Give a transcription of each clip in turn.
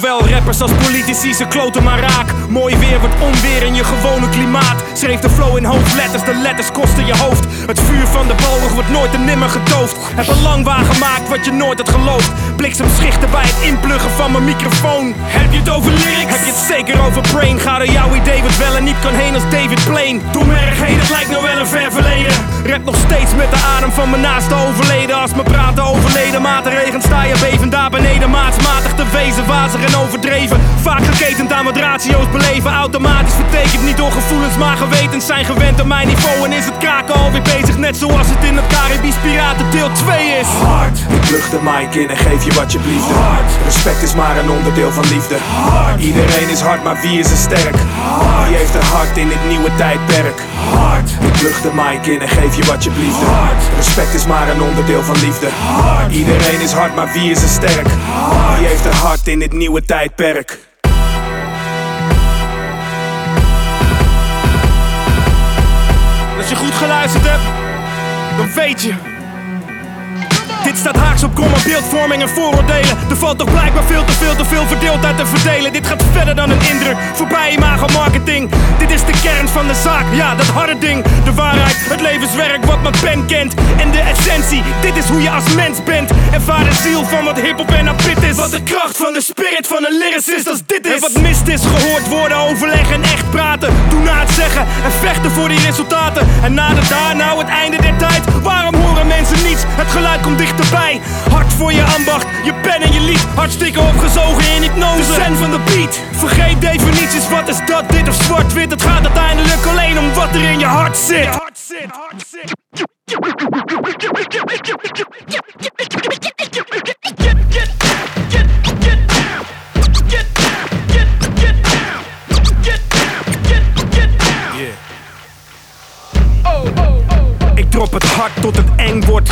Zowel rappers als politici, ze kloten maar raak. Mooi weer wordt onweer in je gewone klimaat. Schreef de flow in hoofdletters, de letters kosten je hoofd. Het vuur van de boog wordt nooit en nimmer gedoofd. Heb een lang gemaakt wat je nooit had geloofd. Bliksemschichten bij het inpluggen van mijn microfoon. Heb je het over lyrics? Heb je het zeker over brain? Ga er jouw idee wat wel en niet kan heen als David Blaine. Doe me erg heen, het lijkt nou wel een ver verleden. Rap nog steeds met de adem van mijn naaste overleden. Als me praten overleden, matenregen sta je bevend. Wezen, wazig en overdreven. Vaak geketend aan wat ratio's beleven. Automatisch vertekend, niet door zijn gewend aan mijn niveau. En is het kraken alweer bezig, net zoals het in het Caribisch Piraten deel 2 is. Hard, ik lucht de mic in en geef je wat je blieft. Hard, respect is maar een onderdeel van liefde. Hard, iedereen is hard, maar wie is er sterk? Hard, wie heeft een hart in dit nieuwe tijdperk? Hard, ik lucht de mic in en geef je wat je blieft. Hard, respect is maar een onderdeel van liefde. Hard, iedereen is hard, maar wie is er sterk? Hard, wie heeft een hart in dit nieuwe tijdperk? Als je goed geluisterd hebt, dan weet je. Dit staat haaks op komma beeldvorming en vooroordelen. Er valt toch blijkbaar veel te veel te veel verdeeldheid te verdelen. Dit gaat verder dan een indruk, voorbij imago marketing. Dit is de kern van de zaak, ja, dat harde ding. De waarheid, het levenswerk wat mijn pen kent. En de essentie, dit is hoe je als mens bent. Ervaar de ziel van wat hip-hop en pit is. Wat de kracht van de spirit van een lyricist als dit is. En wat mist is, gehoord worden, overleggen en echt praten. Doe na het zeggen en vechten voor die resultaten. En na de daar, nou het einde der tijd. Waarom mensen niets? Het geluid komt dichterbij. Hard voor je ambacht, je pen en je lied. Hartstikke opgezogen in hypnose. De van de beat. Vergeet definities, wat is dat, dit of zwart-wit? Het gaat uiteindelijk alleen om wat er in je hart zit. Hart zit, hart zit. Tot het eng wordt.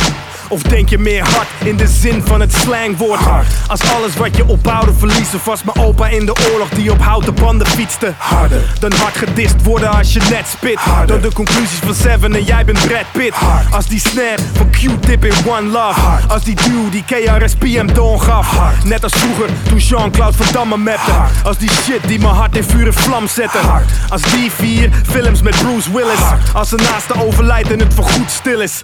Of denk je meer hard in de zin van het slangwoord? Als alles wat je opbouwde verliezen. Was mijn opa in de oorlog die op houten banden fietste. Harder. Dan hard gedist worden als je net spit. Harder. Dan de conclusies van Seven en jij bent Brad Pitt. Hard. Als die snap van Q-tip in One Love. Hard. Als die dude die KRSP hem doon gaf. Hard. Net als vroeger toen Jean-Claude Van Damme mapte. Hard. Als die shit die mijn hart in vuur en vlam zette. Hard. Als die vier films met Bruce Willis. Hard. Als de naaste overlijdt en het voorgoed stil is.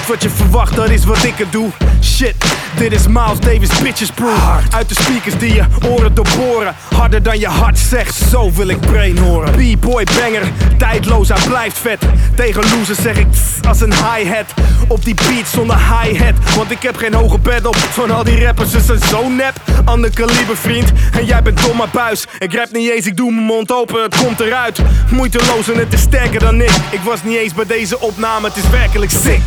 wat je verwacht, dat is wat ik het doe. Shit, dit is Miles Davis Bitches. Hard. Uit de speakers die je oren doorboren. Harder dan je hart zegt, zo wil ik brain horen. B-boy banger, tijdloos, hij blijft vet. Tegen losers zeg ik tss, als een hi-hat. Op die beat zonder hi-hat. Want ik heb geen hoge bed op van al die rappers, ze zijn zo nep. Ander kaliber vriend, en jij bent dom maar buis. Ik rap niet eens, ik doe mijn mond open, het komt eruit. Moeiteloos en het is sterker dan ik. Ik was niet eens bij deze opname, het is werkelijk sick.